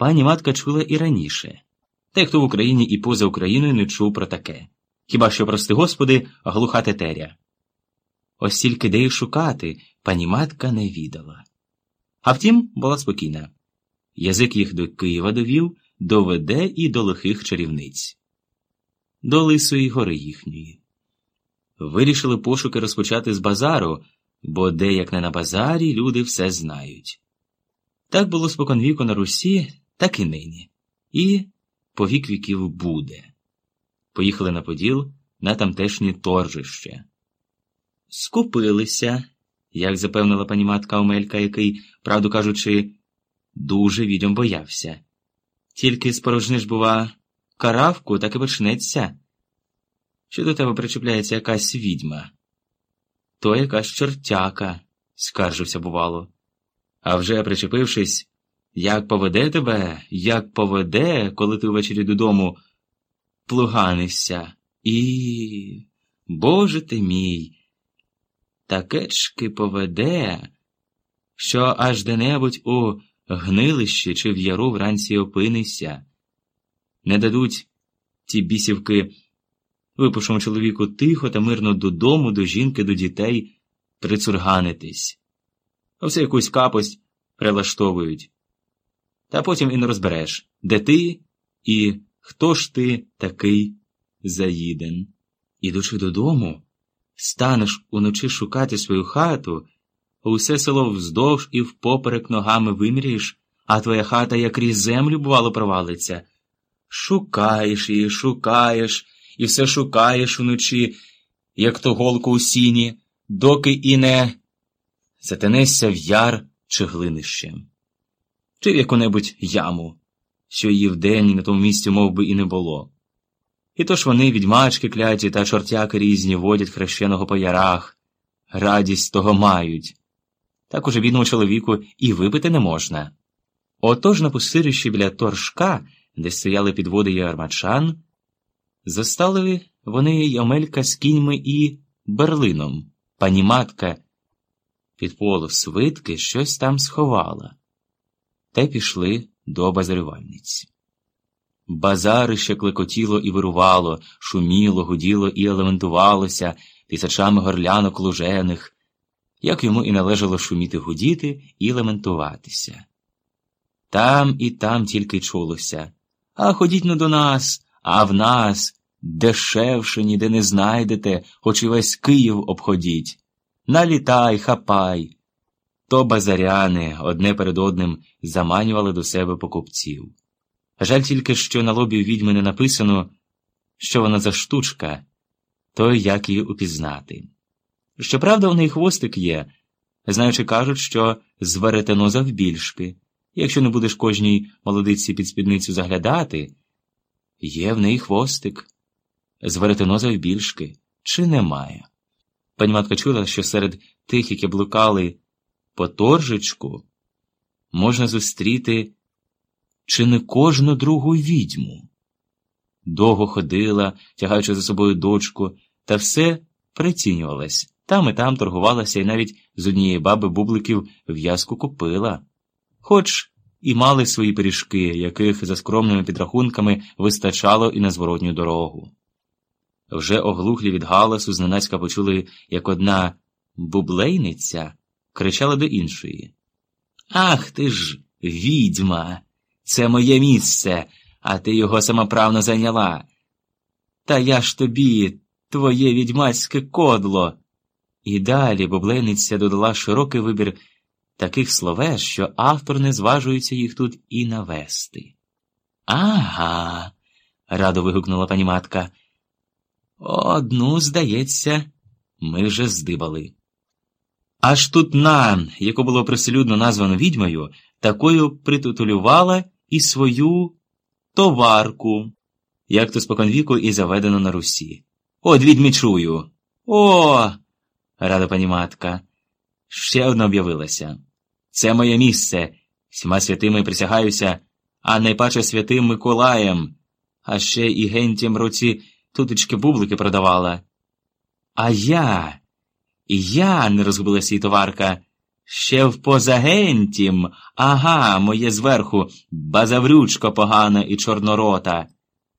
пані матка чула і раніше. Й хто в Україні і поза Україною не чув про таке. Хіба що, прости господи, глуха тетеря. Ось тільки де їх шукати, пані матка не відала. А втім, була спокійна. Язик їх до Києва довів, доведе і до лихих чарівниць, до Лисої гори їхньої. Вирішили пошуки розпочати з базару, бо де як не на базарі люди все знають. Так було споконвіку на Русі, так і нині. І по вік віків буде. Поїхали на Поділ на тамтешнє торжище. Скупилися, як запевнила пані матка Омелька, який, правду кажучи, дуже відьом боявся. Тільки спорожниш, бува, каравку, так і почнеться. Що до тебе причепляється якась відьма? То якась чортяка, скаржився, бувало. А вже причепившись, як поведе тебе, як поведе, коли ти ввечері додому плуганишся. І, Боже ти мій, такечки поведе, що аж де-небудь у гнилищі чи в яру вранці опинися. Не дадуть ті бісівки випушому чоловіку тихо та мирно додому, до жінки, до дітей прицурганитись. А все якусь капость прилаштовують. Та потім і не розбереш, де ти і хто ж ти такий заїден. Ідучи додому, станеш уночі шукати свою хату, усе село вздовж і впоперек ногами виміряєш, а твоя хата як крізь землю, бувало, провалиться. Шукаєш її, шукаєш, і все шукаєш уночі, як то голку у сіні, доки і не затинешся в яр чи глинищем, чи в яку-небудь яму, що її вдень на тому місці мов би, і не було. І то ж вони, відьмачки кляті та чортяки різні, водять хрещеного по ярах, радість того мають. Так уже бідному чоловіку і випити не можна. Отож на пустирищі біля торжка, де стояли підводи і армачан, застали вони Йомелька з кіньми і берлином, пані матка під полу свитки щось там сховала, та й пішли до базарювальниць. Базарище клекотіло і вирувало, шуміло, гуділо і елементувалося тисячами горлянок лужених, як йому і належало шуміти гудіти і лементуватися. Там і там тільки чулося А ходіть ну до нас, а в нас дешевше ніде не знайдете, хоч і весь Київ обходіть. Налітай, хапай. То базаряни одне перед одним заманювали до себе покупців. Жаль тільки, що на лобі відьми не написано, що вона за штучка, то як її упізнати. Щоправда, у неї хвостик є, знаючи, кажуть, що з веретено завбільшки. Якщо не будеш кожній молодиці під спідницю заглядати, є в неї хвостик, з веретено завбільшки, чи немає. Пані матка чула, що серед тих, які блукали по торжечку, можна зустріти чи не кожну другу відьму. Довго ходила, тягаючи за собою дочку, та все прицінювалась. Там і там торгувалася і навіть з однієї баби бубликів в'язку купила. Хоч і мали свої пиріжки, яких за скромними підрахунками вистачало і на зворотню дорогу. Вже оглухлі від галасу зненацька почули, як одна бублейниця кричала до іншої. Ах ти ж, відьма! Це моє місце, а ти його самоправно зайняла. Та я ж тобі, твоє відьмацьке кодло. І далі бублейниця додала широкий вибір таких словес, що автор не зважується їх тут і навести. Ага, радо вигукнула пані матка. Одну, здається, ми вже здибали. Аж тут Нан, яку було приселюдно названо відьмою, такою притутулювала і свою товарку, як то споконвіку і заведено на Русі. От відьмі чую. О. рада пані матка. Ще одна об'явилася. Це моє місце. Всіма святими присягаюся, а найпаче святим Миколаєм, а ще і гентям руці тутечки бублики продавала. А я, я, не розгубилася її товарка, Ще в позагентім, ага, моє зверху, базаврючко погана і чорнорота.